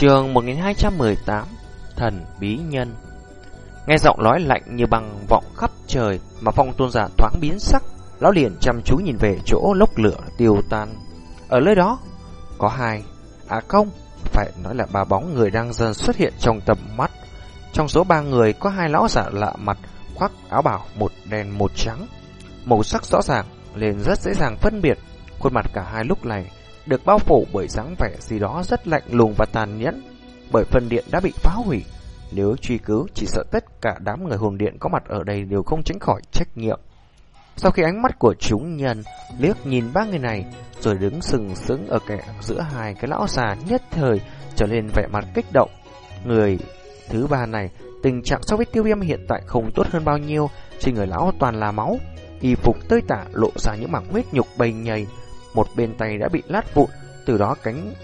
Trường 1218 Thần Bí Nhân Nghe giọng nói lạnh như băng vọng khắp trời mà phong tôn giả thoáng biến sắc, lão liền chăm chú nhìn về chỗ lốc lửa tiêu tan. Ở nơi đó, có hai, à không, phải nói là ba bóng người đang dần xuất hiện trong tầm mắt. Trong số ba người có hai lão giả lạ mặt, khoác áo bảo một đen một trắng. Màu sắc rõ ràng, liền rất dễ dàng phân biệt. Khuôn mặt cả hai lúc này được bao phủ bởi dáng vẻ gì đó rất lạnh lùng và tàn nhẫn, bởi phần điện đã bị phá hủy. Nếu truy cứu, chỉ sợ tất cả đám người hồn điện có mặt ở đây đều không tránh khỏi trách nhiệm. Sau khi ánh mắt của chúng nhân liếc nhìn ba người này, rồi đứng sừng sững ở kẻ giữa hai cái lão già nhất thời trở lên vẻ mặt kích động. Người thứ ba này, tình trạng so với tiêu viêm hiện tại không tốt hơn bao nhiêu, trên người lão toàn là máu, y phục tơi tả lộ ra những mảng huyết nhục bầy nhầy, một bên tay đã bị lát vụn, từ đó cánh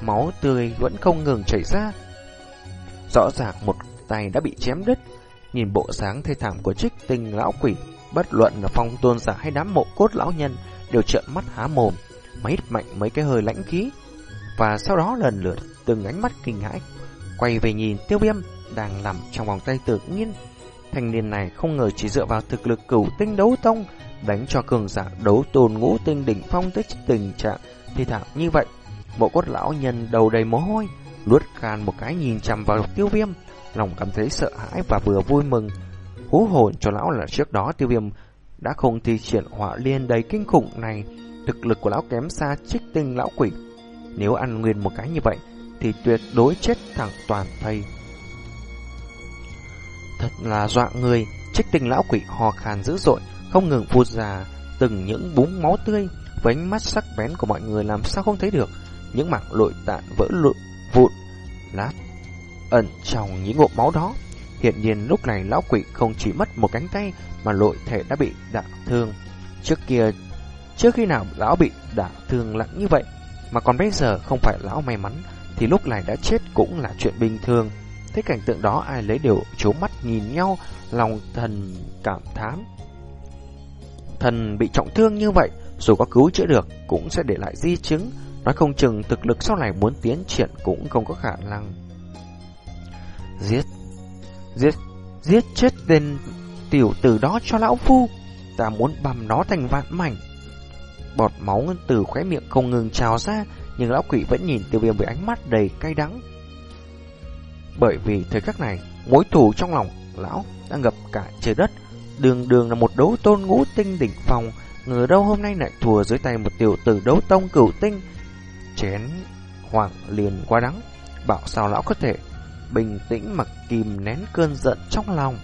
máu tươi vẫn không ngừng chảy ra. Rõ ràng một tay đã bị chém đứt, nhìn bộ sáng thê thảm của trích tinh lão quỷ, bất luận là phong tôn giả hay đám mộ cốt lão nhân đều trợn mắt há mồm, máy mạnh mấy cái hơi lãnh khí, và sau đó lần lượt từng ánh mắt kinh hãi quay về nhìn tiêu viêm đang nằm trong vòng tay tự nhiên. Thanh niên này không ngờ chỉ dựa vào thực lực cửu tinh đấu tông đánh cho cường giả đấu tôn ngũ tinh đỉnh phong tới tình trạng thi thảm như vậy. Bộ cốt lão nhân đầu đầy mồ hôi, luốt khan một cái nhìn chằm vào tiêu viêm, lòng cảm thấy sợ hãi và vừa vui mừng. Hú hồn cho lão là trước đó tiêu viêm đã không thi triển hỏa liên đầy kinh khủng này, thực lực của lão kém xa trích tinh lão quỷ. Nếu ăn nguyên một cái như vậy, thì tuyệt đối chết thẳng toàn thây. Thật là dọa người, trích tinh lão quỷ hò khàn dữ dội, không ngừng phun ra từng những búng máu tươi với ánh mắt sắc bén của mọi người làm sao không thấy được những mảng lội tạn vỡ lụn vụn lát ẩn trong những ngụm máu đó. Hiện nhiên lúc này lão quỷ không chỉ mất một cánh tay mà lội thể đã bị đả thương. Trước kia, trước khi nào lão bị đả thương nặng như vậy, mà còn bây giờ không phải lão may mắn, thì lúc này đã chết cũng là chuyện bình thường. Thấy cảnh tượng đó ai lấy đều chố mắt nhìn nhau, lòng thần cảm thán. Thần bị trọng thương như vậy, dù có cứu chữa được, cũng sẽ để lại di chứng. Nói không chừng thực lực sau này muốn tiến triển cũng không có khả năng. Giết, giết, giết chết tên tiểu tử đó cho lão phu. Ta muốn bầm nó thành vạn mảnh. Bọt máu từ khóe miệng không ngừng trào ra, nhưng lão quỷ vẫn nhìn tiêu viêm với ánh mắt đầy cay đắng. Bởi vì thời khắc này, mối thù trong lòng lão đang ngập cả trời đất, đường đường là một đấu tôn ngũ tinh đỉnh phòng, ngờ đâu hôm nay lại thua dưới tay một tiểu tử đấu tông cửu tinh. Chén hoàng liền quá đắng, bảo sao lão có thể bình tĩnh mặc kìm nén cơn giận trong lòng.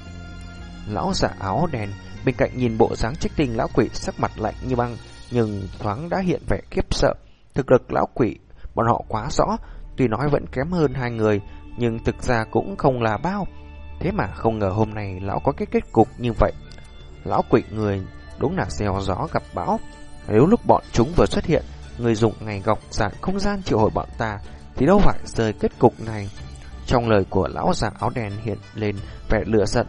Lão giả áo đèn bên cạnh nhìn bộ dáng trích tinh lão quỷ sắc mặt lạnh như băng, nhưng thoáng đã hiện vẻ kiếp sợ. Thực lực lão quỷ bọn họ quá rõ, tuy nói vẫn kém hơn hai người, nhưng thực ra cũng không là bao. Thế mà không ngờ hôm nay lão có cái kết cục như vậy. Lão quỷ người đúng là gieo gió gặp bão. Nếu lúc bọn chúng vừa xuất hiện, người dùng ngày gọc giản không gian triệu hồi bọn ta, thì đâu phải rời kết cục này. Trong lời của lão già áo đèn hiện lên vẻ lửa giận.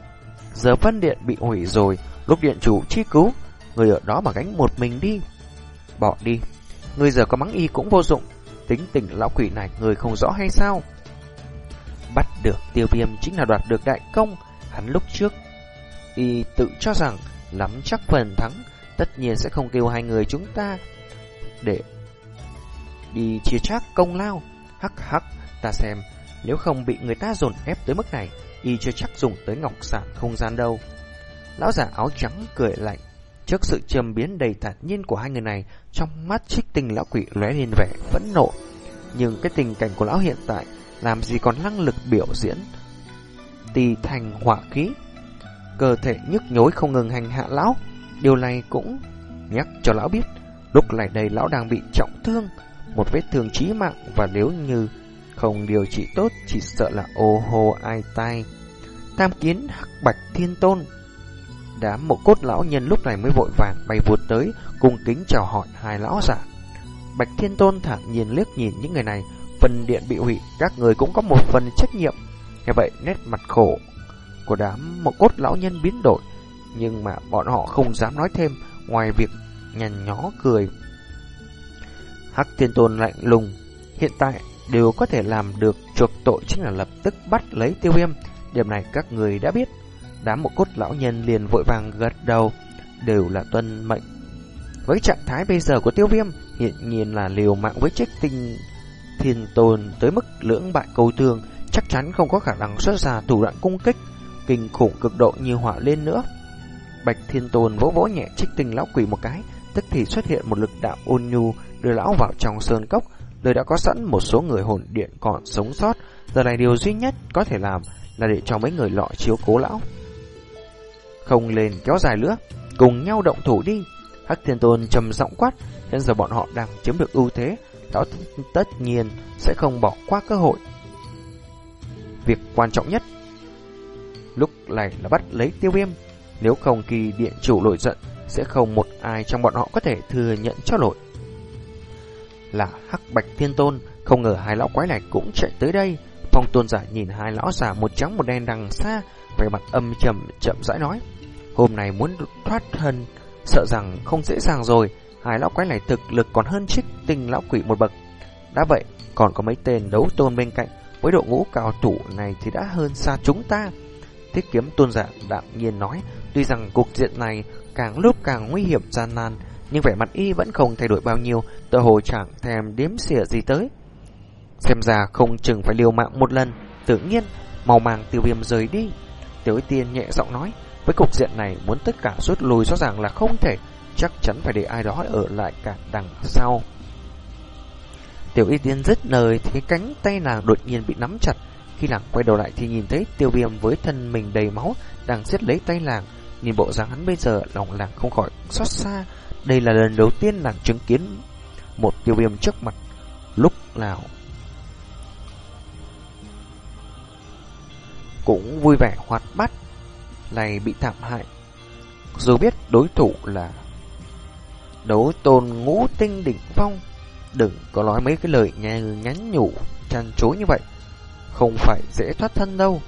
Giờ phân điện bị hủy rồi, lúc điện chủ chi cứu, người ở đó mà gánh một mình đi. Bỏ đi, người giờ có mắng y cũng vô dụng, tính tình lão quỷ này người không rõ hay sao? Bắt được tiêu viêm chính là đoạt được đại công, hắn lúc trước y tự cho rằng lắm chắc phần thắng, tất nhiên sẽ không kêu hai người chúng ta để đi chia chác công lao. Hắc hắc, ta xem, nếu không bị người ta dồn ép tới mức này, y chưa chắc dùng tới ngọc sản không gian đâu. Lão giả áo trắng cười lạnh, trước sự trầm biến đầy thản nhiên của hai người này, trong mắt trích tình lão quỷ lóe lên vẻ phẫn nộ. Nhưng cái tình cảnh của lão hiện tại làm gì còn năng lực biểu diễn? Tì thành hỏa khí. Cơ thể nhức nhối không ngừng hành hạ lão. Điều này cũng nhắc cho lão biết, lúc này đây lão đang bị trọng thương. Một vết thương chí mạng và nếu như không điều trị tốt chỉ sợ là ô hô, ai tai. Tam kiến hắc bạch thiên tôn. Đám mộ cốt lão nhân lúc này mới vội vàng bay vụt tới, cung kính chào hỏi hai lão giả. Bạch thiên tôn thản nhiên liếc nhìn những người này phần điện bị hủy, các người cũng có một phần trách nhiệm. như vậy, nét mặt khổ của đám một cốt lão nhân biến đổi, nhưng mà bọn họ không dám nói thêm ngoài việc nhằn nhó cười. Hắc Thiên Tôn lạnh lùng, hiện tại đều có thể làm được chuộc tội chính là lập tức bắt lấy tiêu viêm. Điểm này các người đã biết. Đám một cốt lão nhân liền vội vàng gật đầu, đều là tuân mệnh. Với trạng thái bây giờ của tiêu viêm, hiện nhiên là liều mạng với trích tinh thiên tôn tới mức lưỡng bại câu thương, chắc chắn không có khả năng xuất ra thủ đoạn cung kích, kinh khủng cực độ như hỏa lên nữa. Bạch thiên tôn vỗ vỗ nhẹ trích tinh lão quỷ một cái, tức thì xuất hiện một lực đạo ôn nhu đưa lão vào trong sơn cốc, nơi đã có sẵn một số người hồn điện còn sống sót, giờ này điều duy nhất có thể làm là để cho mấy người lọ chiếu cố lão. Không lên kéo dài nữa, cùng nhau động thủ đi. Hắc Thiên Tôn trầm giọng quát, hiện giờ bọn họ đang chiếm được ưu thế, đó tất nhiên sẽ không bỏ qua cơ hội. Việc quan trọng nhất lúc này là bắt lấy tiêu viêm, nếu không kỳ điện chủ nổi giận sẽ không một ai trong bọn họ có thể thừa nhận cho nổi. Là Hắc Bạch Thiên Tôn, không ngờ hai lão quái này cũng chạy tới đây. Phong Tôn giả nhìn hai lão già một trắng một đen đằng xa, vẻ mặt âm trầm chậm rãi nói: "Hôm nay muốn thoát thân, sợ rằng không dễ dàng rồi." Hai lão quái này thực lực còn hơn trích tinh lão quỷ một bậc. Đã vậy, còn có mấy tên đấu tôn bên cạnh, với độ ngũ cao thủ này thì đã hơn xa chúng ta. Thiết kiếm tôn giả đạm nhiên nói, tuy rằng cục diện này càng lúc càng nguy hiểm gian nan, nhưng vẻ mặt y vẫn không thay đổi bao nhiêu, tờ hồ chẳng thèm đếm xỉa gì tới. Xem ra không chừng phải liều mạng một lần, tự nhiên, màu màng tiêu viêm rời đi. Tiểu tiên nhẹ giọng nói, với cục diện này muốn tất cả rút lùi rõ ràng là không thể, chắc chắn phải để ai đó ở lại cả đằng sau. Tiểu y tiên dứt lời thì cánh tay nàng đột nhiên bị nắm chặt. Khi nàng quay đầu lại thì nhìn thấy tiêu viêm với thân mình đầy máu đang siết lấy tay nàng. Nhìn bộ dáng hắn bây giờ, lòng nàng không khỏi xót xa. Đây là lần đầu tiên nàng chứng kiến một tiêu viêm trước mặt lúc nào. Cũng vui vẻ hoạt bát, này bị thảm hại. Dù biết đối thủ là đấu tôn ngũ tinh đỉnh phong. Đừng có nói mấy cái lời nghe nhắn nhủ chăn chối như vậy. Không phải dễ thoát thân đâu.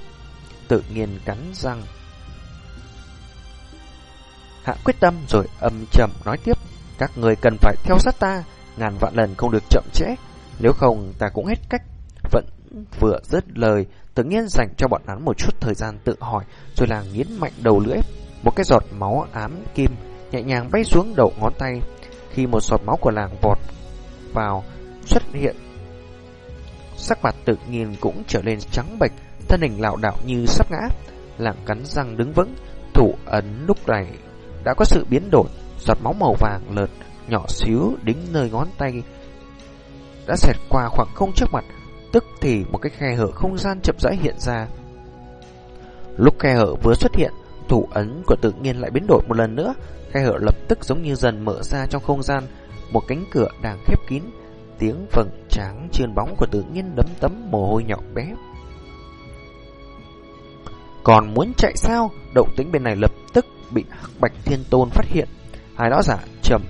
Tự nhiên cắn răng. Hạ quyết tâm rồi âm trầm nói tiếp. Các người cần phải theo sát ta. Ngàn vạn lần không được chậm trễ. Nếu không, ta cũng hết cách. Vẫn vừa dứt lời, Tự nhiên dành cho bọn hắn một chút thời gian tự hỏi, Rồi là nghiến mạnh đầu lưỡi. Một cái giọt máu ám kim Nhẹ nhàng bay xuống đầu ngón tay Khi một giọt máu của làng vọt vào xuất hiện. Sắc mặt tự nhiên cũng trở nên trắng bệch, thân hình lảo đảo như sắp ngã. Lạng cắn răng đứng vững, thủ ấn lúc này đã có sự biến đổi, giọt máu màu vàng lợt nhỏ xíu đính nơi ngón tay đã xẹt qua khoảng không trước mặt, tức thì một cái khe hở không gian chậm rãi hiện ra. Lúc khe hở vừa xuất hiện, thủ ấn của tự nhiên lại biến đổi một lần nữa, khe hở lập tức giống như dần mở ra trong không gian, một cánh cửa đang khép kín, tiếng phần trắng trơn bóng của tự nhiên đấm tấm mồ hôi nhỏ bé. Còn muốn chạy sao? Động tĩnh bên này lập tức bị Hắc Bạch Thiên Tôn phát hiện. Hai lão giả trầm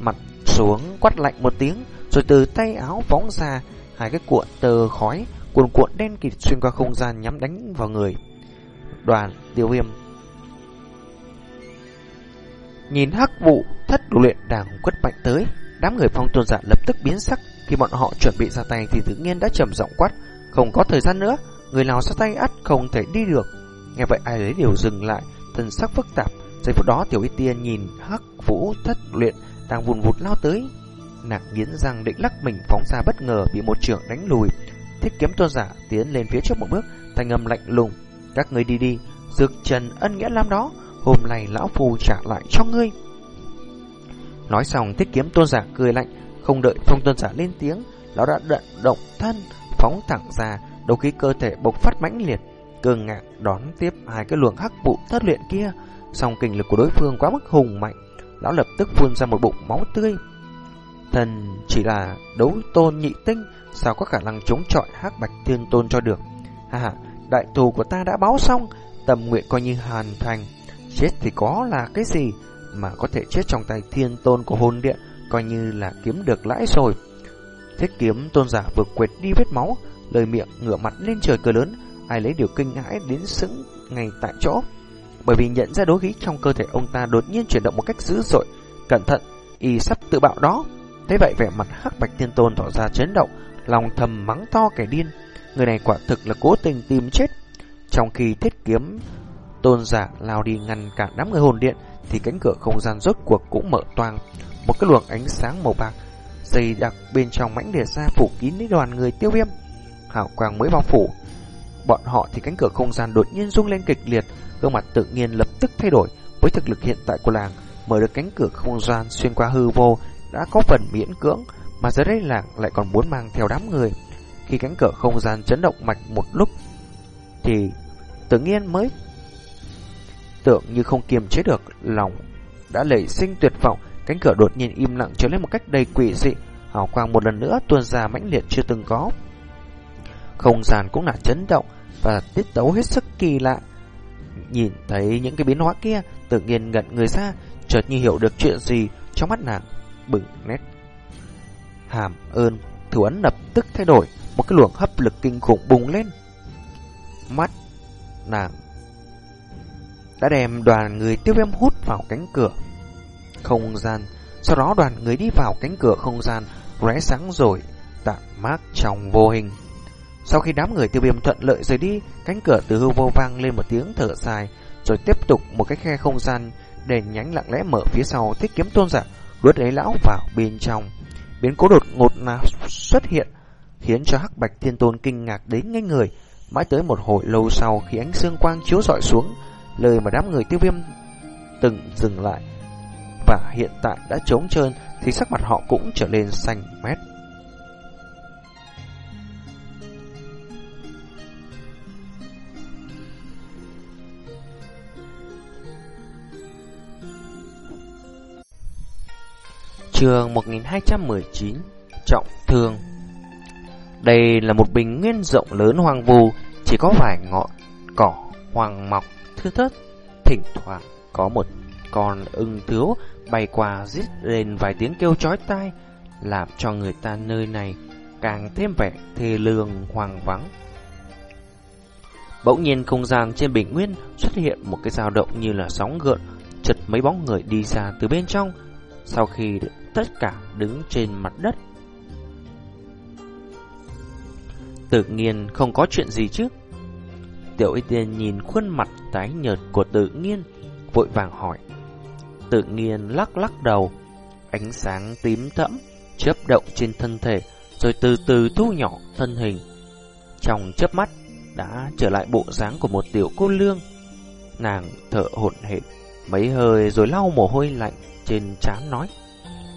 mặt xuống quát lạnh một tiếng, rồi từ tay áo phóng ra hai cái cuộn tơ khói, cuộn cuộn đen kịt xuyên qua không gian nhắm đánh vào người. Đoàn Tiêu Viêm Nhìn hắc vụ thất luyện đang quất mạnh tới, đám người phong tôn giả lập tức biến sắc. Khi bọn họ chuẩn bị ra tay thì tự nhiên đã trầm giọng quát, không có thời gian nữa, người nào ra tay ắt không thể đi được. Nghe vậy ai lấy điều dừng lại, thần sắc phức tạp. Giây phút đó tiểu y tiên nhìn hắc vũ thất luyện đang vùn vụt lao tới, nàng nghiến răng định lắc mình phóng ra bất ngờ bị một trưởng đánh lùi. thiết kiếm tôn giả tiến lên phía trước một bước, thanh âm lạnh lùng, các người đi đi, dược trần ân nghĩa lam đó hôm nay lão phù trả lại cho ngươi. Nói xong tiết kiếm tôn giả cười lạnh, không đợi phong tôn giả lên tiếng, lão đã đận động thân, phóng thẳng ra, đầu khí cơ thể bộc phát mãnh liệt, cường ngạc đón tiếp hai cái luồng hắc vụ thất luyện kia, song kinh lực của đối phương quá mức hùng mạnh, lão lập tức phun ra một bụng máu tươi. Thần chỉ là đấu tôn nhị tinh, sao có khả năng chống chọi hắc bạch thiên tôn cho được? Ha ha, đại thù của ta đã báo xong, tầm nguyện coi như hoàn thành. Chết thì có là cái gì mà có thể chết trong tay thiên tôn của hồn điện, coi như là kiếm được lãi rồi. Thiết kiếm tôn giả vừa quệt đi vết máu, lời miệng ngửa mặt lên trời cười lớn, ai lấy điều kinh hãi đến sững ngay tại chỗ. Bởi vì nhận ra đối khí trong cơ thể ông ta đột nhiên chuyển động một cách dữ dội, cẩn thận, y sắp tự bạo đó. Thế vậy vẻ mặt hắc bạch thiên tôn tỏ ra chấn động, lòng thầm mắng to kẻ điên. Người này quả thực là cố tình tìm chết. Trong khi thiết kiếm tôn giả lao đi ngăn cản đám người hồn điện thì cánh cửa không gian rốt cuộc cũng mở toang. Một cái luồng ánh sáng màu bạc dày đặc bên trong mãnh liệt ra phủ kín lấy đoàn người tiêu viêm. Hảo quang mới bao phủ. Bọn họ thì cánh cửa không gian đột nhiên rung lên kịch liệt, gương mặt tự nhiên lập tức thay đổi với thực lực hiện tại của làng. Mở được cánh cửa không gian xuyên qua hư vô đã có phần miễn cưỡng, mà giờ đây làng lại còn muốn mang theo đám người. Khi cánh cửa không gian chấn động mạch một lúc thì tự nhiên mới tưởng như không kiềm chế được, lòng đã lẩy sinh tuyệt vọng, cánh cửa đột nhiên im lặng trở lên một cách đầy quỷ dị. Hào quang một lần nữa tuôn ra mãnh liệt chưa từng có. Không gian cũng là chấn động và tiết tấu hết sức kỳ lạ. Nhìn thấy những cái biến hóa kia, tự nhiên ngẩn người ra, chợt như hiểu được chuyện gì trong mắt nàng bừng nét. Hàm ơn thủ ấn lập tức thay đổi, một cái luồng hấp lực kinh khủng bùng lên. Mắt nàng đã đem đoàn người tiêu viêm hút vào cánh cửa không gian. Sau đó đoàn người đi vào cánh cửa không gian, rẽ sáng rồi, tạm mát trong vô hình. Sau khi đám người tiêu viêm thuận lợi rời đi, cánh cửa từ hư vô vang lên một tiếng thở dài, rồi tiếp tục một cái khe không gian để nhánh lặng lẽ mở phía sau thích kiếm tôn giả, đuốt lấy lão vào bên trong. Biến cố đột ngột nào xuất hiện, khiến cho hắc bạch thiên tôn kinh ngạc đến ngay người. Mãi tới một hồi lâu sau khi ánh sương quang chiếu rọi xuống, lời mà đám người tiêu viêm từng dừng lại và hiện tại đã trống trơn thì sắc mặt họ cũng trở nên xanh mét. Trường 1219 Trọng Thương Đây là một bình nguyên rộng lớn hoang vu, Chỉ có vài ngọn cỏ hoang mọc thưa thớt Thỉnh thoảng có một con ưng thiếu bay qua rít lên vài tiếng kêu chói tai, làm cho người ta nơi này càng thêm vẻ thê lương hoang vắng. Bỗng nhiên không gian trên bình nguyên xuất hiện một cái dao động như là sóng gợn, chật mấy bóng người đi ra từ bên trong, sau khi tất cả đứng trên mặt đất. Tự nhiên không có chuyện gì chứ. Tiểu y tiên nhìn khuôn mặt tái nhợt của tự nhiên, vội vàng hỏi tự nhiên lắc lắc đầu. Ánh sáng tím thẫm chớp động trên thân thể, rồi từ từ thu nhỏ thân hình. Trong chớp mắt đã trở lại bộ dáng của một tiểu cô lương. Nàng thở hổn hển mấy hơi rồi lau mồ hôi lạnh trên trán nói: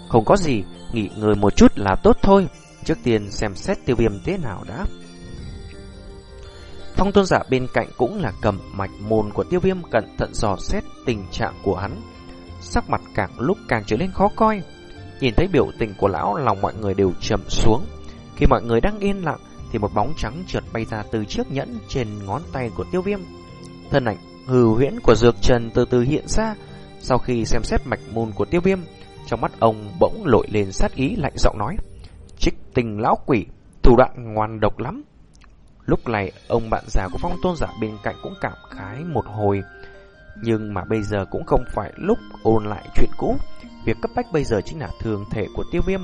"Không có gì, nghỉ ngơi một chút là tốt thôi, trước tiên xem xét tiêu viêm thế nào đã." Phong tôn giả bên cạnh cũng là cầm mạch môn của tiêu viêm cẩn thận dò xét tình trạng của hắn sắc mặt càng lúc càng trở nên khó coi. Nhìn thấy biểu tình của lão, lòng mọi người đều trầm xuống. Khi mọi người đang yên lặng, thì một bóng trắng trượt bay ra từ chiếc nhẫn trên ngón tay của tiêu viêm. Thân ảnh hư huyễn của dược trần từ từ hiện ra. Sau khi xem xét mạch môn của tiêu viêm, trong mắt ông bỗng lội lên sát ý lạnh giọng nói. Trích tình lão quỷ, thủ đoạn ngoan độc lắm. Lúc này, ông bạn già của phong tôn giả bên cạnh cũng cảm khái một hồi. Nhưng mà bây giờ cũng không phải lúc ôn lại chuyện cũ. Việc cấp bách bây giờ chính là thường thể của tiêu viêm.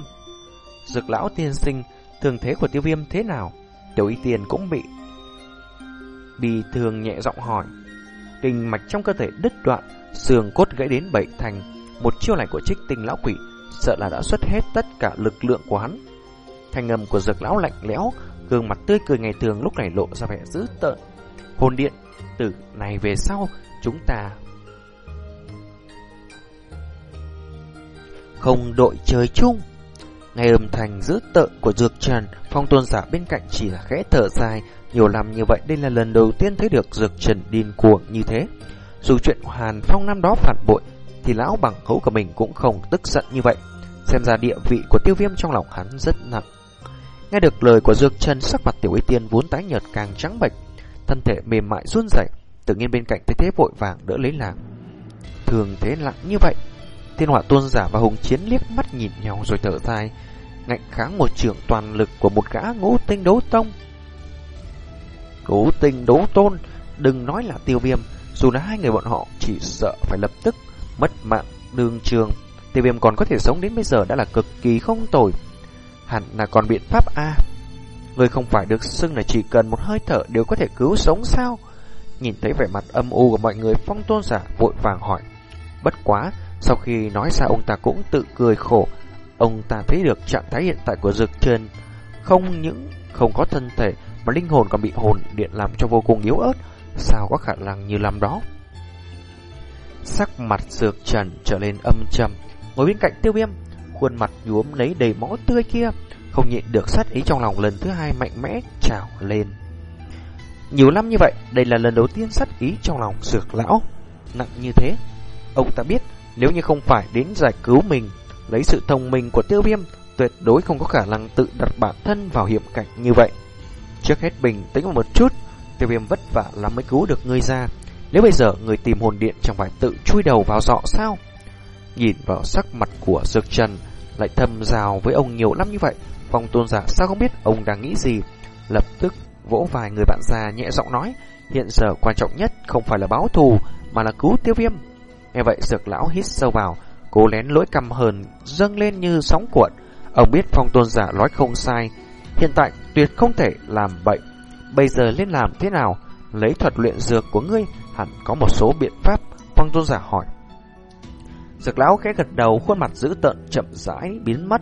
Dược lão tiên sinh, thường thế của tiêu viêm thế nào? Tiểu y tiền cũng bị Bì thường nhẹ giọng hỏi. Kinh mạch trong cơ thể đứt đoạn, xương cốt gãy đến bảy thành. Một chiêu này của trích tinh lão quỷ sợ là đã xuất hết tất cả lực lượng của hắn. Thanh âm của dược lão lạnh lẽo, gương mặt tươi cười ngày thường lúc này lộ ra vẻ dữ tợn. Hồn điện, từ này về sau, chúng ta không đội trời chung. ngày âm thanh dữ tợn của dược trần, phong tôn giả bên cạnh chỉ là khẽ thở dài, nhiều năm như vậy đây là lần đầu tiên thấy được dược trần điên cuồng như thế. Dù chuyện Hàn Phong năm đó phản bội, thì lão bằng hữu của mình cũng không tức giận như vậy. Xem ra địa vị của tiêu viêm trong lòng hắn rất nặng. Nghe được lời của dược trần sắc mặt tiểu y tiên vốn tái nhợt càng trắng bệch, thân thể mềm mại run rẩy Tự nhiên bên cạnh thấy thế vội vàng đỡ lấy nàng Thường thế lặng như vậy Thiên họa tôn giả và hùng chiến liếc mắt nhìn nhau rồi thở dài Ngạnh kháng một trường toàn lực của một gã ngũ tinh đấu tông. Ngũ tinh đấu tôn Đừng nói là tiêu viêm Dù là hai người bọn họ chỉ sợ phải lập tức Mất mạng đường trường Tiêu viêm còn có thể sống đến bây giờ đã là cực kỳ không tồi. Hẳn là còn biện pháp A Người không phải được xưng là chỉ cần một hơi thở đều có thể cứu sống sao? Nhìn thấy vẻ mặt âm u của mọi người phong tôn giả vội vàng hỏi. Bất quá, sau khi nói ra ông ta cũng tự cười khổ. Ông ta thấy được trạng thái hiện tại của dược trần không những không có thân thể mà linh hồn còn bị hồn điện làm cho vô cùng yếu ớt. Sao có khả năng như làm đó? Sắc mặt dược trần trở lên âm trầm, ngồi bên cạnh tiêu viêm, khuôn mặt nhuốm lấy đầy máu tươi kia, không nhịn được sát ý trong lòng lần thứ hai mạnh mẽ trào lên. Nhiều năm như vậy, đây là lần đầu tiên sát ý trong lòng dược lão. Nặng như thế, ông ta biết nếu như không phải đến giải cứu mình, lấy sự thông minh của tiêu viêm, tuyệt đối không có khả năng tự đặt bản thân vào hiểm cảnh như vậy. Trước hết bình tĩnh một chút, tiêu viêm vất vả lắm mới cứu được ngươi ra. Nếu bây giờ người tìm hồn điện chẳng phải tự chui đầu vào dọ sao? Nhìn vào sắc mặt của Dược Trần, lại thầm rào với ông nhiều lắm như vậy, phong tôn giả sao không biết ông đang nghĩ gì? Lập tức vỗ vài người bạn già nhẹ giọng nói, hiện giờ quan trọng nhất không phải là báo thù, mà là cứu tiêu viêm. Nghe vậy Dược lão hít sâu vào, cố lén lỗi căm hờn dâng lên như sóng cuộn. Ông biết phong tôn giả nói không sai, hiện tại tuyệt không thể làm bệnh. Bây giờ lên làm thế nào? Lấy thuật luyện dược của ngươi hẳn có một số biện pháp, phong tôn giả hỏi. Dược lão khẽ gật đầu, khuôn mặt dữ tợn chậm rãi biến mất,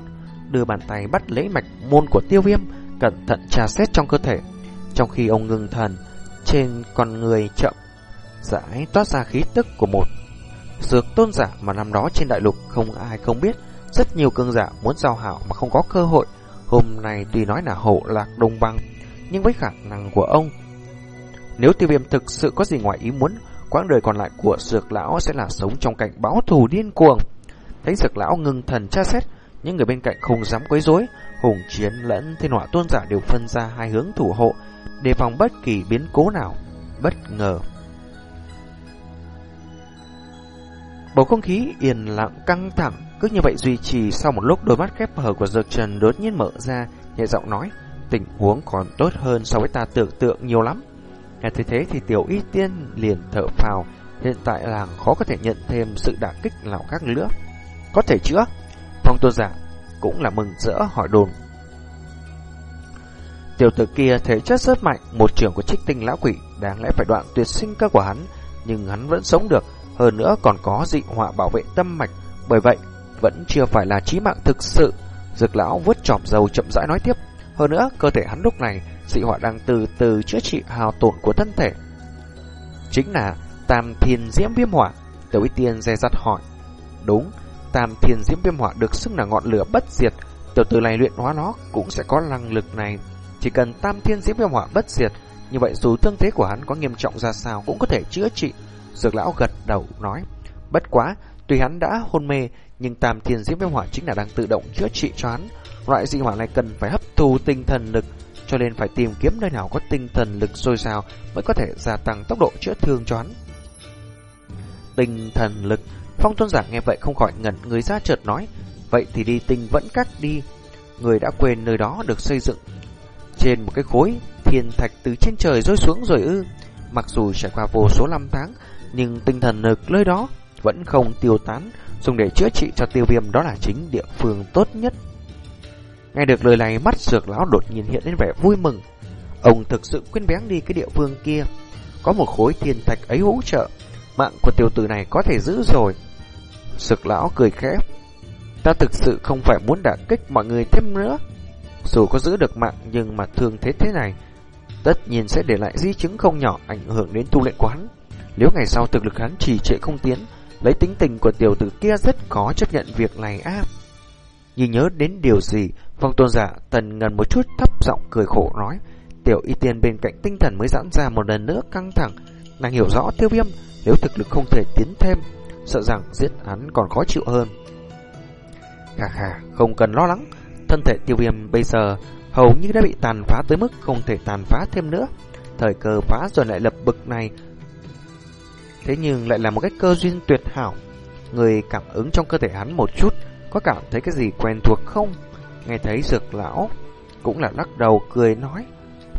đưa bàn tay bắt lấy mạch môn của tiêu viêm, cẩn thận tra xét trong cơ thể. Trong khi ông ngừng thần, trên con người chậm rãi toát ra khí tức của một dược tôn giả mà năm đó trên đại lục không ai không biết. Rất nhiều cương giả muốn giao hảo mà không có cơ hội. Hôm nay tuy nói là hộ lạc đông băng, nhưng với khả năng của ông, nếu tiêu viêm thực sự có gì ngoài ý muốn, quãng đời còn lại của dược lão sẽ là sống trong cảnh báo thù điên cuồng. Thấy dược lão ngừng thần tra xét, những người bên cạnh không dám quấy rối, hùng chiến lẫn thiên họa tôn giả đều phân ra hai hướng thủ hộ, đề phòng bất kỳ biến cố nào bất ngờ. Bầu không khí yên lặng căng thẳng, cứ như vậy duy trì sau một lúc đôi mắt khép hờ của Dược Trần đột nhiên mở ra, nhẹ giọng nói, tình huống còn tốt hơn so với ta tưởng tượng nhiều lắm. Nghe thấy thế thì tiểu y tiên liền thở phào, hiện tại làng khó có thể nhận thêm sự đả kích nào khác nữa. Có thể chữa? Phong tôn giả cũng là mừng rỡ hỏi đồn. Tiểu tử kia thể chất rất mạnh, một trưởng của trích tinh lão quỷ, đáng lẽ phải đoạn tuyệt sinh cơ của hắn, nhưng hắn vẫn sống được, hơn nữa còn có dị họa bảo vệ tâm mạch, bởi vậy vẫn chưa phải là chí mạng thực sự. Dược lão vuốt trọm dầu chậm rãi nói tiếp, hơn nữa cơ thể hắn lúc này dị họa đang từ từ chữa trị hào tổn của thân thể. Chính là Tam Thiên Diễm Viêm Hỏa, Tiểu ý Tiên dè dặt hỏi. Đúng, Tam Thiên Diễm Viêm Hỏa được xưng là ngọn lửa bất diệt, tiểu tử này luyện hóa nó cũng sẽ có năng lực này. Chỉ cần Tam Thiên Diễm Viêm Hỏa bất diệt, như vậy dù thương thế của hắn có nghiêm trọng ra sao cũng có thể chữa trị. Dược lão gật đầu nói, bất quá, tuy hắn đã hôn mê, nhưng Tam Thiên Diễm Viêm Hỏa chính là đang tự động chữa trị cho hắn. Loại dị hỏa này cần phải hấp thu tinh thần lực, cho nên phải tìm kiếm nơi nào có tinh thần lực dồi dào mới có thể gia tăng tốc độ chữa thương cho hắn. Tinh thần lực, phong tôn giả nghe vậy không khỏi ngẩn người ra chợt nói, vậy thì đi tinh vẫn cắt đi. Người đã quên nơi đó được xây dựng trên một cái khối thiên thạch từ trên trời rơi xuống rồi ư. Mặc dù trải qua vô số năm tháng, nhưng tinh thần lực nơi đó vẫn không tiêu tán, dùng để chữa trị cho tiêu viêm đó là chính địa phương tốt nhất. Nghe được lời này mắt dược lão đột nhiên hiện lên vẻ vui mừng. Ông thực sự quên bén đi cái địa phương kia. Có một khối thiên thạch ấy hỗ trợ, mạng của tiểu tử này có thể giữ rồi. Dược lão cười khẽ. Ta thực sự không phải muốn đả kích mọi người thêm nữa. Dù có giữ được mạng nhưng mà thương thế thế này, tất nhiên sẽ để lại di chứng không nhỏ ảnh hưởng đến tu luyện của hắn. Nếu ngày sau thực lực hắn trì trệ không tiến, lấy tính tình của tiểu tử kia rất khó chấp nhận việc này á. nhìn nhớ đến điều gì, phong tôn giả tần ngần một chút thấp giọng cười khổ nói, tiểu y tiên bên cạnh tinh thần mới giãn ra một lần nữa căng thẳng, nàng hiểu rõ tiêu viêm nếu thực lực không thể tiến thêm, sợ rằng giết hắn còn khó chịu hơn. Khà khà, không cần lo lắng, thân thể tiêu viêm bây giờ hầu như đã bị tàn phá tới mức không thể tàn phá thêm nữa. Thời cơ phá rồi lại lập bực này Thế nhưng lại là một cái cơ duyên tuyệt hảo. Người cảm ứng trong cơ thể hắn một chút, có cảm thấy cái gì quen thuộc không? Nghe thấy dược lão, cũng là lắc đầu cười nói.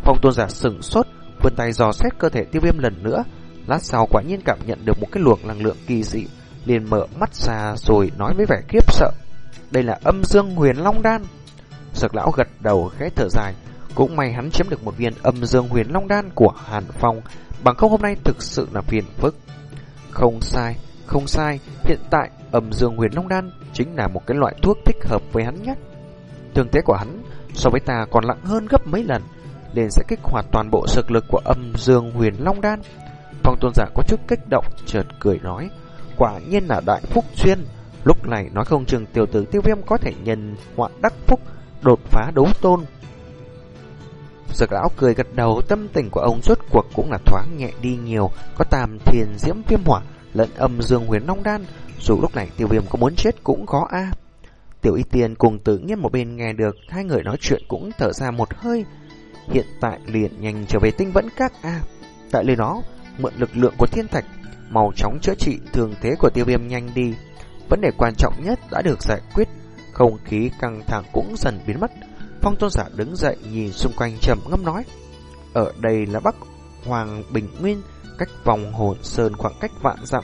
Phong tôn giả sửng sốt, vươn tay dò xét cơ thể tiêu viêm lần nữa. Lát sau quả nhiên cảm nhận được một cái luồng năng lượng kỳ dị, liền mở mắt ra rồi nói với vẻ khiếp sợ. Đây là âm dương huyền long đan. Dược lão gật đầu khẽ thở dài, Cũng may hắn chiếm được một viên âm dương huyền long đan của Hàn Phong, bằng không hôm nay thực sự là phiền phức. Không sai, không sai, hiện tại âm dương huyền long đan chính là một cái loại thuốc thích hợp với hắn nhất. Thương thế của hắn so với ta còn nặng hơn gấp mấy lần, nên sẽ kích hoạt toàn bộ sức lực của âm dương huyền long đan. Phong tôn giả có chút kích động, chợt cười nói, quả nhiên là đại phúc duyên. Lúc này nói không chừng tiểu tử tiêu viêm có thể nhân hoạn đắc phúc, đột phá đấu tôn. Dược lão cười gật đầu, tâm tình của ông rốt cuộc cũng là thoáng nhẹ đi nhiều, có tam thiền diễm viêm hỏa, lẫn âm dương huyền long đan, dù lúc này tiêu viêm có muốn chết cũng khó a. Tiểu y tiên cùng tự nhiên một bên nghe được hai người nói chuyện cũng thở ra một hơi. Hiện tại liền nhanh trở về tinh vẫn các a. Tại nơi đó, mượn lực lượng của thiên thạch, màu chóng chữa trị thường thế của tiêu viêm nhanh đi. Vấn đề quan trọng nhất đã được giải quyết, không khí căng thẳng cũng dần biến mất. Phong tôn giả đứng dậy nhìn xung quanh trầm ngâm nói. Ở đây là Bắc Hoàng Bình Nguyên, cách vòng hồn sơn khoảng cách vạn dặm.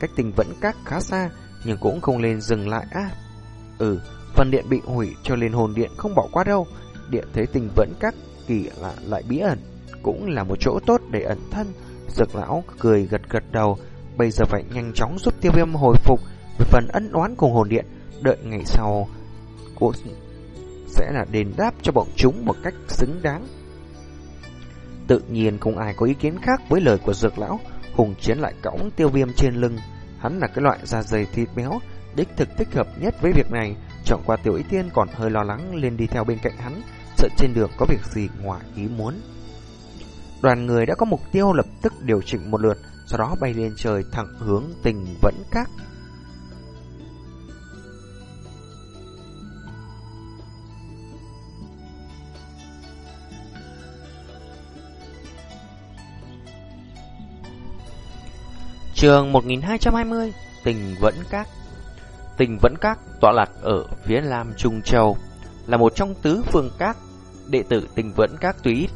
Cách tình vẫn các khá xa, nhưng cũng không nên dừng lại á. Ừ, phần điện bị hủy cho nên hồn điện không bỏ qua đâu. Điện thế tình vẫn các kỳ lạ lại bí ẩn, cũng là một chỗ tốt để ẩn thân. Dược lão cười gật gật đầu, bây giờ phải nhanh chóng giúp tiêu viêm hồi phục về phần ân oán cùng hồn điện, đợi ngày sau cô sẽ là đền đáp cho bọn chúng một cách xứng đáng. Tự nhiên không ai có ý kiến khác với lời của dược lão, hùng chiến lại cõng tiêu viêm trên lưng. Hắn là cái loại da dày thịt béo, đích thực thích hợp nhất với việc này. Chọn qua tiểu Y tiên còn hơi lo lắng lên đi theo bên cạnh hắn, sợ trên đường có việc gì ngoài ý muốn. Đoàn người đã có mục tiêu lập tức điều chỉnh một lượt, sau đó bay lên trời thẳng hướng tình vẫn các. Trường 1220 Tình Vẫn Các Tình Vẫn Các tọa lạc ở phía Nam Trung Châu, Là một trong tứ phương các Đệ tử Tình Vẫn Các tuy ít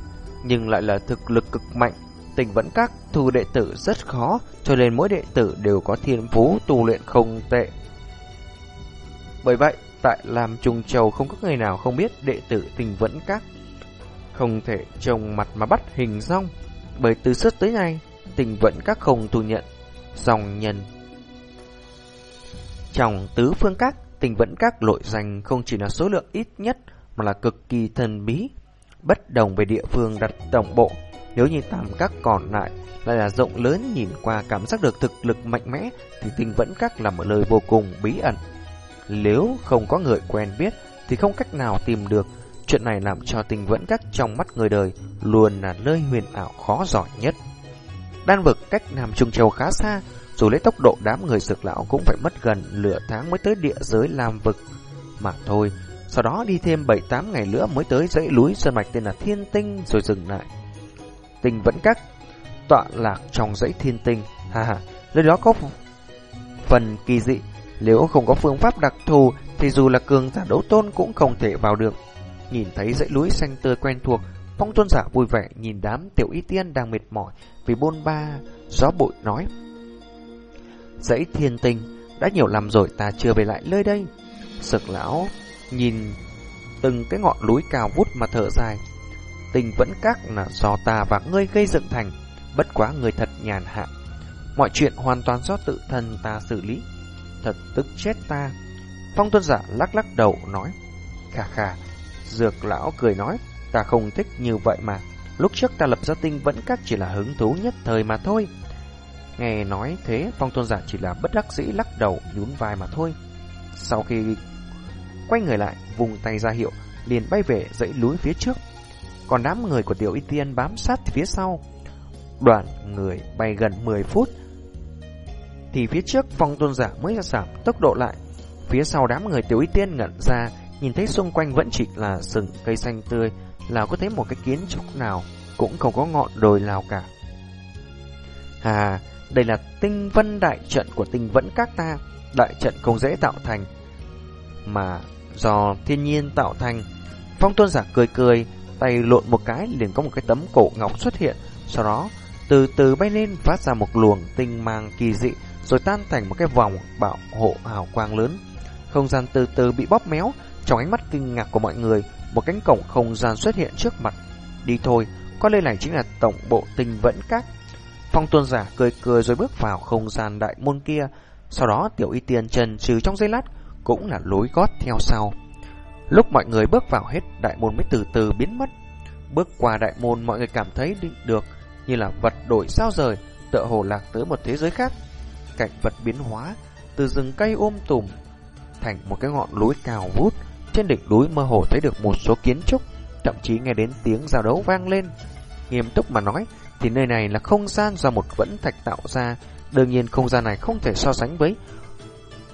Nhưng lại là thực lực cực mạnh Tình Vẫn Các thu đệ tử rất khó, Cho nên mỗi đệ tử đều có thiên phú tu luyện không tệ Bởi vậy, Tại Lam Trung Châu không có người nào không biết đệ tử Tình Vẫn Các Không thể trông mặt mà bắt hình rong Bởi từ xuất tới nay Tình Vẫn Các không thu nhận dòng nhân. Trong tứ phương các, tình vẫn các lội danh không chỉ là số lượng ít nhất mà là cực kỳ thần bí. Bất đồng về địa phương đặt tổng bộ, nếu như tam các còn lại lại là rộng lớn nhìn qua cảm giác được thực lực mạnh mẽ thì tình vẫn các là một lời vô cùng bí ẩn. Nếu không có người quen biết thì không cách nào tìm được. Chuyện này làm cho tình vẫn các trong mắt người đời luôn là nơi huyền ảo khó giỏi nhất. Đan vực cách Nam Trung Châu khá xa, dù lấy tốc độ đám người sực lão cũng phải mất gần nửa tháng mới tới địa giới Lam vực mà thôi. Sau đó đi thêm 7-8 ngày nữa mới tới dãy núi sơn mạch tên là Thiên Tinh rồi dừng lại. Tinh vẫn cắt tọa lạc trong dãy Thiên Tinh. Ha ha, nơi đó có phần kỳ dị. Nếu không có phương pháp đặc thù thì dù là cường giả đấu tôn cũng không thể vào được. Nhìn thấy dãy núi xanh tươi quen thuộc, Phong tôn giả vui vẻ nhìn đám tiểu y tiên đang mệt mỏi vì bôn ba, gió bụi nói. Dãy thiên tinh, đã nhiều năm rồi ta chưa về lại nơi đây. Sực lão nhìn từng cái ngọn núi cao vút mà thở dài. Tình vẫn các là do ta và ngươi gây dựng thành, bất quá người thật nhàn hạ. Mọi chuyện hoàn toàn do tự thân ta xử lý. Thật tức chết ta. Phong tuân giả lắc lắc đầu nói. Khà khà, dược lão cười nói. Ta không thích như vậy mà. Lúc trước ta lập ra tinh vẫn các chỉ là hứng thú nhất thời mà thôi. Nghe nói thế, phong tôn giả chỉ là bất đắc dĩ lắc đầu, nhún vai mà thôi. Sau khi quay người lại, vùng tay ra hiệu, liền bay về dãy núi phía trước. Còn đám người của tiểu y tiên bám sát phía sau. Đoàn người bay gần 10 phút, thì phía trước phong tôn giả mới giảm tốc độ lại. Phía sau đám người tiểu y tiên ngẩn ra, nhìn thấy xung quanh vẫn chỉ là rừng cây xanh tươi, là có thấy một cái kiến trúc nào cũng không có ngọn đồi nào cả. À, đây là tinh vân đại trận của tinh vẫn các ta. Đại trận không dễ tạo thành, mà do thiên nhiên tạo thành. Phong tôn giả cười cười, tay lộn một cái liền có một cái tấm cổ ngọc xuất hiện. Sau đó, từ từ bay lên phát ra một luồng tinh mang kỳ dị, rồi tan thành một cái vòng bảo hộ hào quang lớn. Không gian từ từ bị bóp méo, trong ánh mắt kinh ngạc của mọi người, một cánh cổng không gian xuất hiện trước mặt. Đi thôi, có lẽ này chính là tổng bộ tinh vẫn các. Phong tuân giả cười cười rồi bước vào không gian đại môn kia. Sau đó tiểu y tiên trần trừ trong giây lát cũng là lối gót theo sau. Lúc mọi người bước vào hết đại môn mới từ từ biến mất. Bước qua đại môn mọi người cảm thấy định được như là vật đổi sao rời, tựa hồ lạc tới một thế giới khác. Cảnh vật biến hóa, từ rừng cây ôm tùm thành một cái ngọn núi cao vút. Trên đỉnh núi mơ hồ thấy được một số kiến trúc, thậm chí nghe đến tiếng giao đấu vang lên. Nghiêm túc mà nói, thì nơi này là không gian do một vẫn thạch tạo ra. Đương nhiên không gian này không thể so sánh với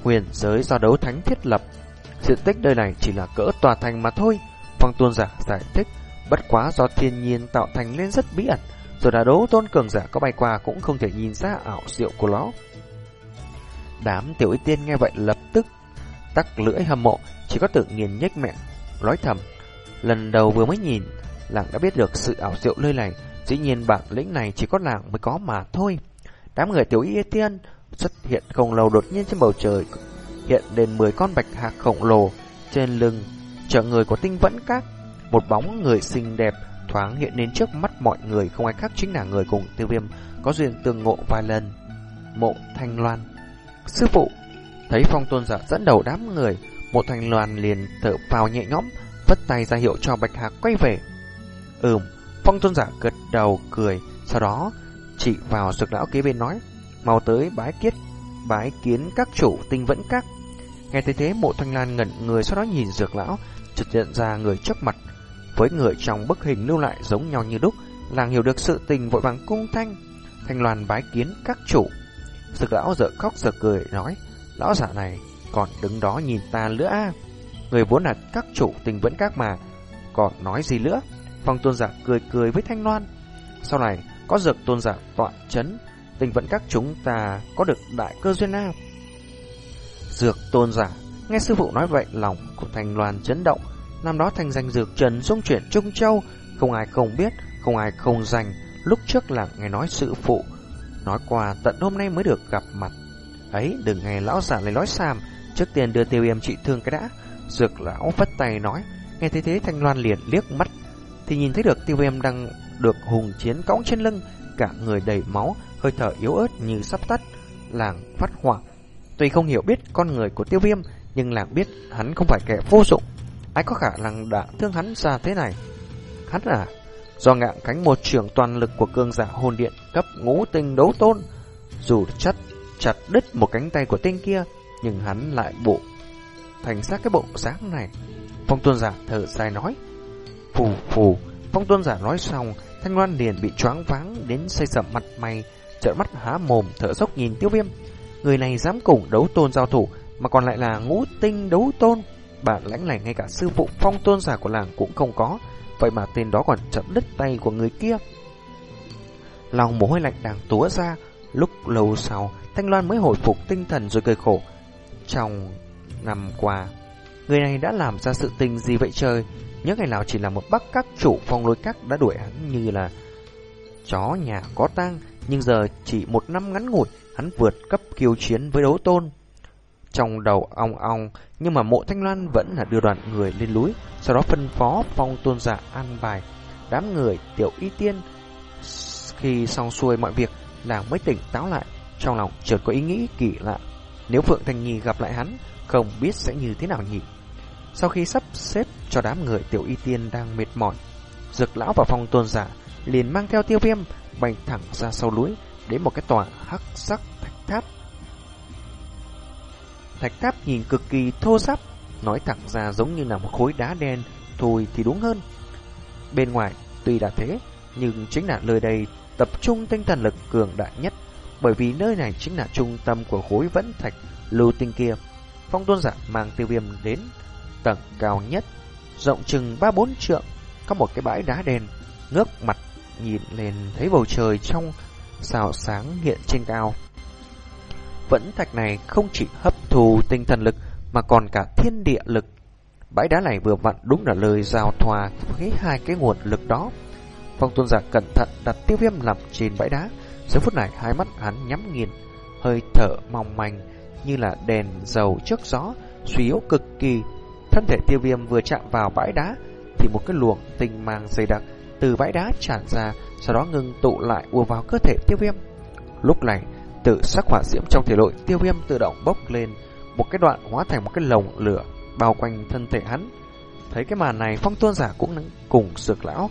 huyền giới do đấu thánh thiết lập. Diện tích nơi này chỉ là cỡ tòa thành mà thôi. Phong tuôn giả giải thích, bất quá do thiên nhiên tạo thành nên rất bí ẩn, rồi đã đấu tôn cường giả có bay qua cũng không thể nhìn ra ảo diệu của nó. Đám tiểu y tiên nghe vậy lập tức tắc lưỡi hâm mộ, chỉ có tự nghiền nhếch miệng, nói thầm. Lần đầu vừa mới nhìn, làng đã biết được sự ảo diệu nơi này, dĩ nhiên bản lĩnh này chỉ có nàng mới có mà thôi. Đám người tiểu y tiên xuất hiện không lâu đột nhiên trên bầu trời, hiện lên 10 con bạch hạc khổng lồ trên lưng, chở người của tinh vẫn các. Một bóng người xinh đẹp thoáng hiện lên trước mắt mọi người không ai khác chính là người cùng tiêu viêm có duyên tương ngộ vài lần. Mộ Thanh Loan Sư phụ Thấy phong tôn giả dẫn đầu đám người Mộ Thanh Loan liền thở vào nhẹ nhõm Vất tay ra hiệu cho Bạch Hạc quay về Ừm Phong tôn giả gật đầu cười, Sau đó chỉ vào sực lão kế bên nói, Mau tới bái kiết Bái kiến các chủ tinh vẫn các. Nghe thấy thế, mộ thanh lan ngẩn người, Sau đó nhìn dược lão chợt nhận ra người trước mặt, Với người trong bức hình lưu lại giống nhau như đúc, Làng hiểu được sự tình vội vàng cung thanh. Thanh loan bái kiến các chủ. Dược lão dở khóc dở cười, nói, Lão giả này còn đứng đó nhìn ta nữa à? Người vốn là các chủ tình vẫn các mà, Còn nói gì nữa? Phong tôn giả cười cười với Thanh Loan. Sau này, có dược tôn giả tọa chấn, Tình vẫn các chúng ta có được đại cơ duyên nào? Dược tôn giả, Nghe sư phụ nói vậy, lòng của Thanh Loan chấn động. Năm đó thành danh dược trần dung chuyển Trung Châu, Không ai không biết, Không ai không danh Lúc trước là nghe nói sự phụ Nói qua tận hôm nay mới được gặp mặt. Ấy, đừng nghe lão giả lấy nói xàm. Trước tiên đưa tiêu yêm trị thương cái đã. Dược lão vất tay nói. Nghe thấy thế, Thanh Loan liền liếc mắt thì nhìn thấy được tiêu viêm đang được hùng chiến cõng trên lưng, Cả người đầy máu, Hơi thở yếu ớt như sắp tắt, Làng phát hoảng Tuy không hiểu biết con người của tiêu viêm, Nhưng làng biết hắn không phải kẻ vô dụng. Ai có khả năng đã thương hắn ra thế này? Hắn là Do ngạng cánh một trường toàn lực của cương giả hồn điện cấp ngũ tinh đấu tôn, Dù chất chặt đứt một cánh tay của tên kia, Nhưng hắn lại bộ Thành xác cái bộ dáng này. Phong tuân giả thở dài nói Phù phù. Phong tôn giả nói xong, Thanh Loan liền bị choáng váng đến xây sầm mặt mày, Trợn mắt há mồm, thở dốc nhìn tiêu viêm. Người này dám cùng đấu tôn giao thủ, Mà còn lại là ngũ tinh đấu tôn. Bản lãnh này ngay cả sư phụ phong tôn giả của làng cũng không có, Vậy mà tên đó còn chậm đứt tay của người kia. Lòng mồ hôi lạnh đang túa ra, Lúc lâu sau, Thanh Loan mới hồi phục tinh thần rồi cười khổ. Trong năm qua, Người này đã làm ra sự tình gì vậy trời? Nhớ ngày nào chỉ là một bắc các chủ phong lôi các đã đuổi hắn như là Chó nhà có tang, Nhưng giờ chỉ một năm ngắn ngủi, Hắn vượt cấp kiêu chiến với đấu tôn. Trong đầu ong ong, Nhưng mà mộ thanh loan vẫn là đưa đoàn người lên núi, Sau đó phân phó phong tôn giả an bài. Đám người tiểu y tiên, Khi xong xuôi mọi việc, Làng mới tỉnh táo lại. Trong lòng chợt có ý nghĩ kỳ lạ. Nếu Phượng Thành Nhi gặp lại hắn, Không biết sẽ như thế nào nhỉ? Sau khi sắp xếp cho đám người tiểu y tiên đang mệt mỏi Dực lão và phong tôn giả liền mang theo tiêu viêm bay thẳng ra sau núi đến một cái tòa hắc sắc thạch tháp. Thạch tháp nhìn cực kỳ thô ráp, nói thẳng ra giống như là một khối đá đen, thôi thì đúng hơn. Bên ngoài tuy đã thế, nhưng chính là nơi đây tập trung tinh thần lực cường đại nhất, bởi vì nơi này chính là trung tâm của khối vẫn thạch lưu tinh kia. Phong tôn giả mang tiêu viêm đến tầng cao nhất, rộng chừng ba bốn trượng, có một cái bãi đá đen, ngước mặt nhìn lên thấy bầu trời trong xào sáng hiện trên cao. Vẫn thạch này không chỉ hấp thù tinh thần lực mà còn cả thiên địa lực. Bãi đá này vừa vặn đúng là lời giao thoa với hai cái nguồn lực đó. Phong tôn giả cẩn thận đặt tiêu viêm nằm trên bãi đá. Giờ phút này hai mắt hắn nhắm nghiền, hơi thở mong manh như là đèn dầu trước gió, suy yếu cực kỳ. Thân thể tiêu viêm vừa chạm vào bãi đá, thì một cái luồng tinh mang dày đặc từ bãi đá tràn ra, sau đó ngừng tụ lại ùa vào cơ thể tiêu viêm. Lúc này, tự sắc hỏa diễm trong thể nội tiêu viêm tự động bốc lên, một cái đoạn hóa thành một cái lồng lửa bao quanh thân thể hắn. Thấy cái màn này, phong tuôn giả cũng cùng sược lão,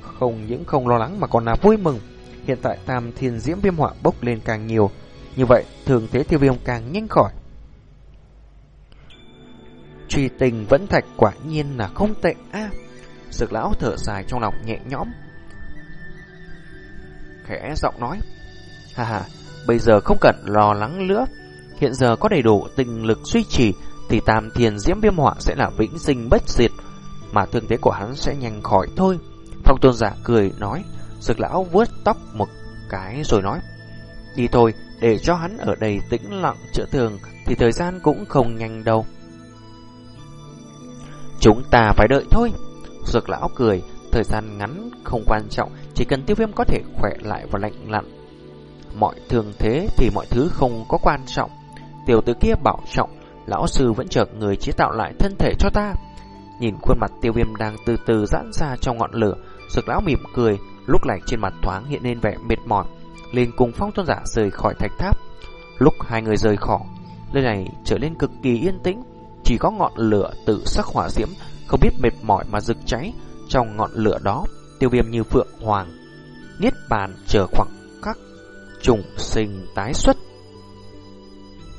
không những không lo lắng mà còn là vui mừng. Hiện tại tam thiên diễm viêm họa bốc lên càng nhiều, như vậy thường thế tiêu viêm càng nhanh khỏi. Truy tình vẫn thạch quả nhiên là không tệ a. À, Sực lão thở dài trong lòng nhẹ nhõm. Khẽ giọng nói. Hà hà Bây giờ không cần lo lắng nữa. Hiện giờ có đầy đủ tình lực duy trì Thì tam thiền diễm viêm họa sẽ là vĩnh sinh bất diệt Mà thương thế của hắn sẽ nhanh khỏi thôi. Phong tôn giả cười nói. Sực lão vuốt tóc một cái rồi nói. Đi thôi Để cho hắn ở đây tĩnh lặng chữa thường Thì thời gian cũng không nhanh đâu. Chúng ta phải đợi thôi. Dược lão cười, thời gian ngắn không quan trọng, chỉ cần tiêu viêm có thể khỏe lại và lạnh lặn. Mọi thường thế thì mọi thứ không có quan trọng. Tiểu tử kia bảo trọng, lão sư vẫn chờ người chế tạo lại thân thể cho ta. Nhìn khuôn mặt tiêu viêm đang từ từ giãn ra trong ngọn lửa, dược lão mỉm cười, lúc này trên mặt thoáng hiện lên vẻ mệt mỏi, liền cùng phong tôn giả rời khỏi thạch tháp. Lúc hai người rời khỏi, nơi này trở nên cực kỳ yên tĩnh, chỉ có ngọn lửa tự sắc hỏa diễm, Không biết mệt mỏi mà rực cháy. Trong ngọn lửa đó, Tiêu viêm như phượng hoàng, Niết bàn chờ khoảng khắc Trùng sinh tái xuất.